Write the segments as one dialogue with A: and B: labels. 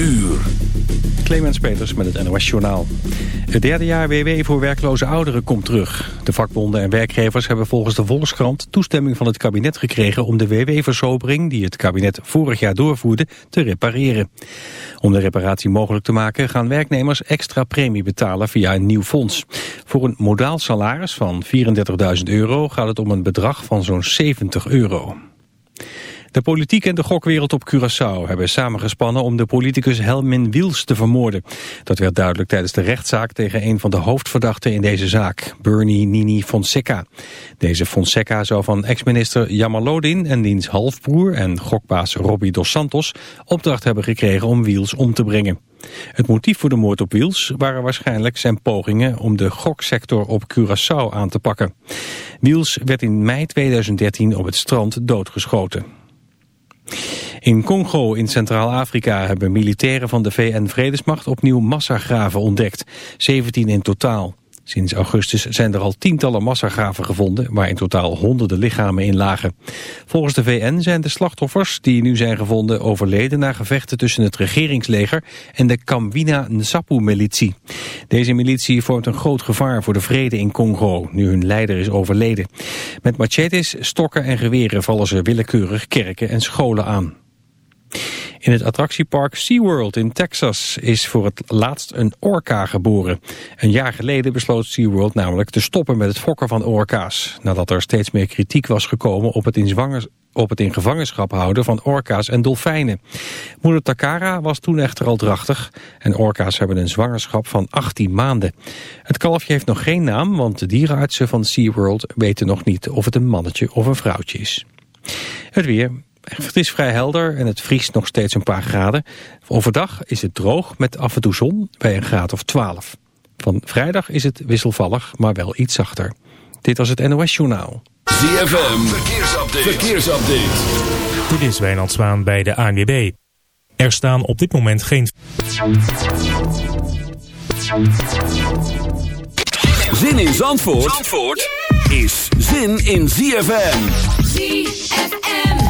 A: uur.
B: Clemens Peters met het NOS Journaal. Het derde jaar WW voor werkloze ouderen komt terug. De vakbonden en werkgevers hebben volgens de Volkskrant toestemming van het kabinet gekregen om de WW-versobering die het kabinet vorig jaar doorvoerde te repareren. Om de reparatie mogelijk te maken gaan werknemers extra premie betalen via een nieuw fonds. Voor een modaal salaris van 34.000 euro gaat het om een bedrag van zo'n 70 euro. De politiek en de gokwereld op Curaçao hebben samengespannen om de politicus Helmin Wiels te vermoorden. Dat werd duidelijk tijdens de rechtszaak tegen een van de hoofdverdachten in deze zaak, Bernie Nini Fonseca. Deze Fonseca zou van ex-minister Jamalodin en diens halfbroer en gokbaas Robbie Dos Santos opdracht hebben gekregen om Wiels om te brengen. Het motief voor de moord op Wiels waren waarschijnlijk zijn pogingen om de goksector op Curaçao aan te pakken. Wiels werd in mei 2013 op het strand doodgeschoten. In Congo in Centraal-Afrika hebben militairen van de VN-vredesmacht opnieuw massagraven ontdekt. 17 in totaal. Sinds augustus zijn er al tientallen massagraven gevonden, waar in totaal honderden lichamen in lagen. Volgens de VN zijn de slachtoffers die nu zijn gevonden overleden na gevechten tussen het regeringsleger en de Kamwina Nsapu-militie. Deze militie vormt een groot gevaar voor de vrede in Congo, nu hun leider is overleden. Met machetes, stokken en geweren vallen ze willekeurig kerken en scholen aan. In het attractiepark SeaWorld in Texas is voor het laatst een orka geboren. Een jaar geleden besloot SeaWorld namelijk te stoppen met het fokken van orka's. Nadat er steeds meer kritiek was gekomen op het in, op het gevangenschap houden van orka's en dolfijnen. Moeder Takara was toen echter al drachtig en orka's hebben een zwangerschap van 18 maanden. Het kalfje heeft nog geen naam, want de dierenartsen van SeaWorld weten nog niet of het een mannetje of een vrouwtje is. Het weer. Het is vrij helder en het vriest nog steeds een paar graden. Overdag is het droog met af en toe zon bij een graad of 12. Van vrijdag is het wisselvallig, maar wel iets zachter. Dit was het NOS Journaal.
A: ZFM, verkeersupdate. verkeersupdate.
C: Dit is Wijnand Zwaan bij de ANWB. Er staan op dit moment geen...
A: Zin in Zandvoort, Zandvoort is zin in ZFM.
D: ZFM.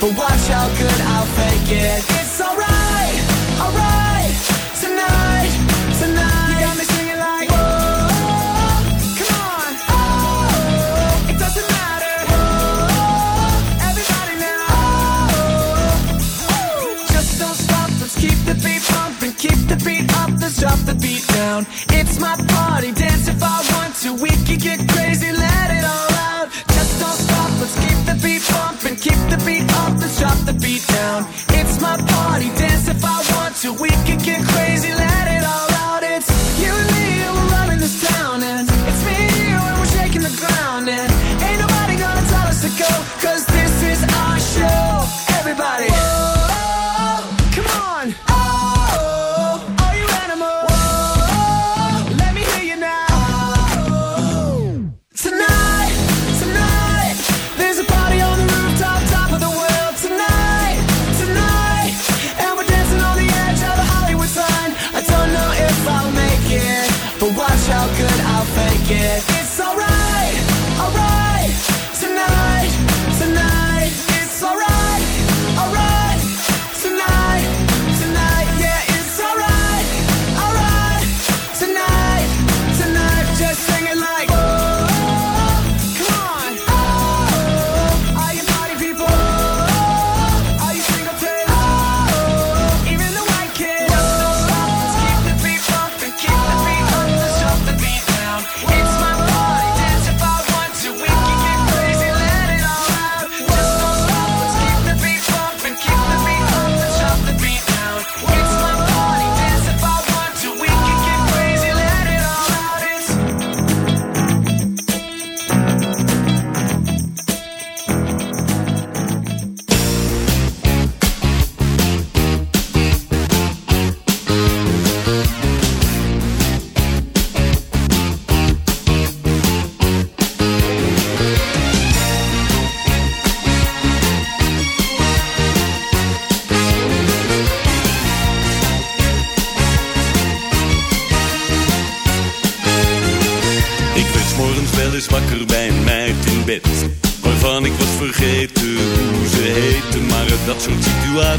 E: But watch how good I'll fake it.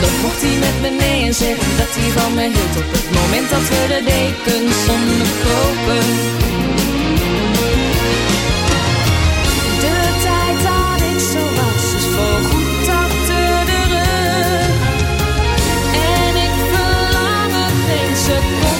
F: dan mocht hij met me mee en zeggen dat hij van me hield Op het moment dat we de dekens onderkropen De tijd dat ik zo was is voorgoed achter de rug. En ik verlang er geen seconde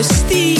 G: bestie.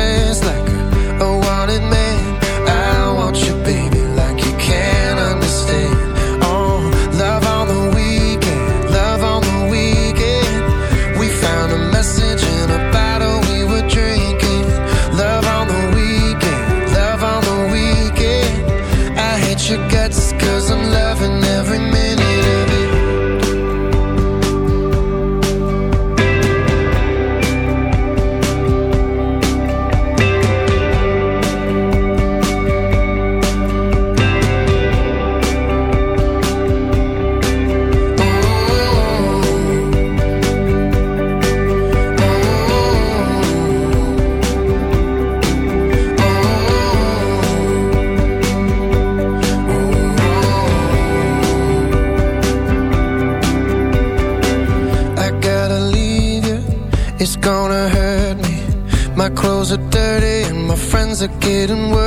F: didn't work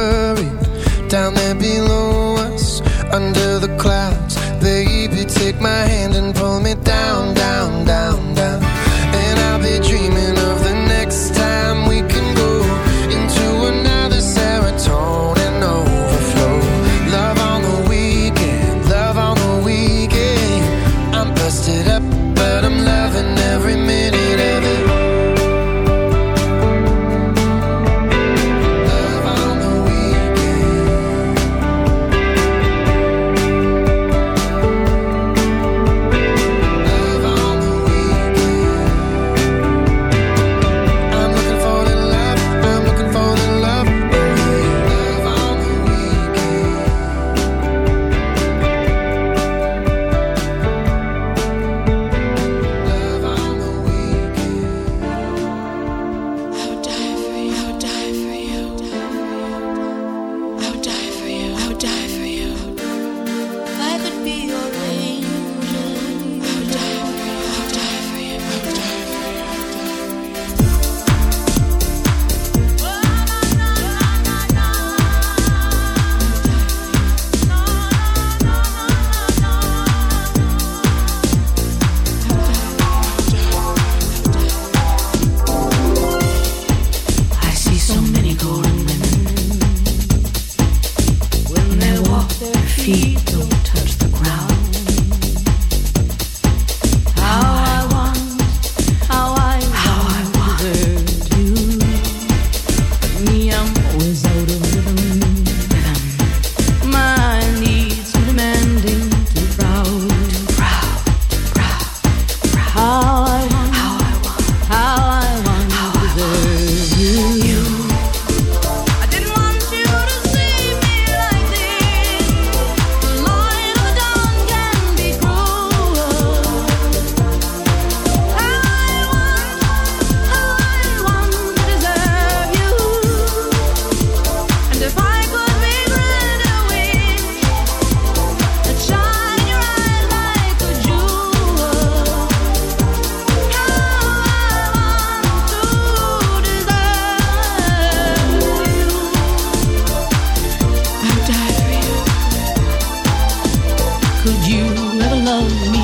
F: never love me.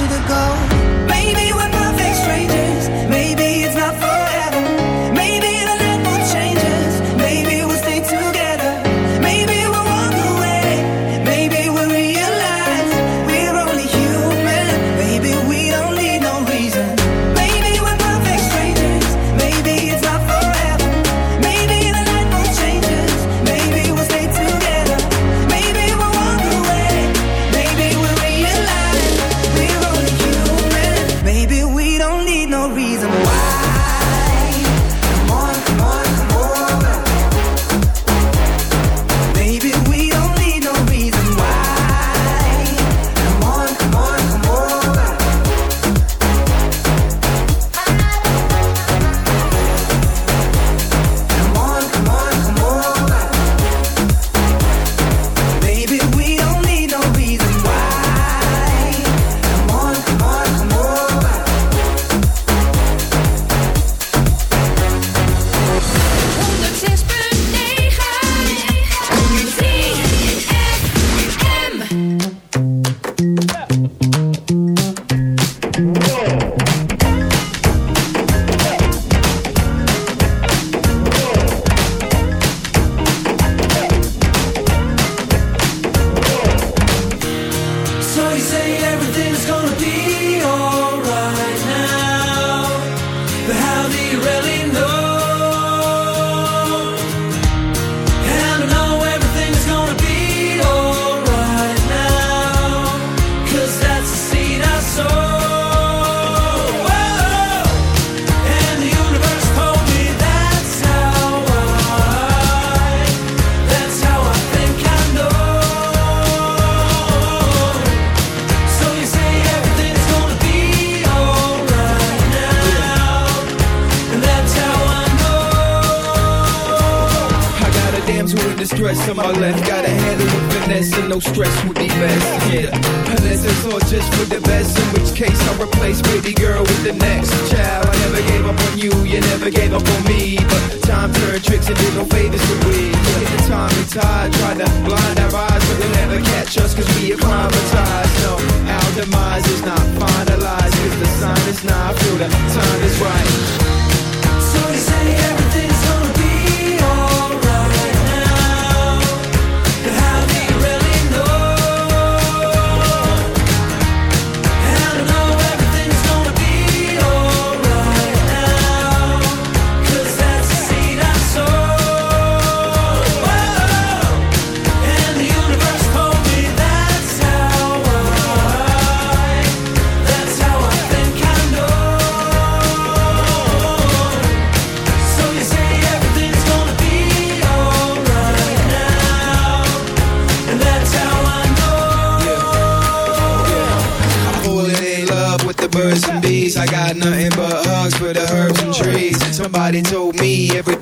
H: you to go. Maybe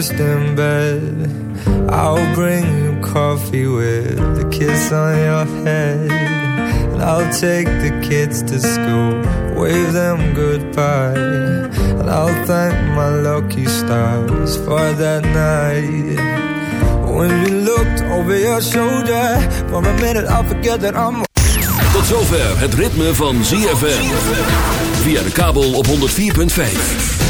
I: breakfast in bed. I'll bring you coffee with a kiss on your head. And I'll take the kids to school, wave them goodbye. And I'll thank my lucky stars for that night. When you looked over your shoulder, for a minute I forget that I'm.
A: Tot zover het ritme van ZFM. Via de kabel op 104.5.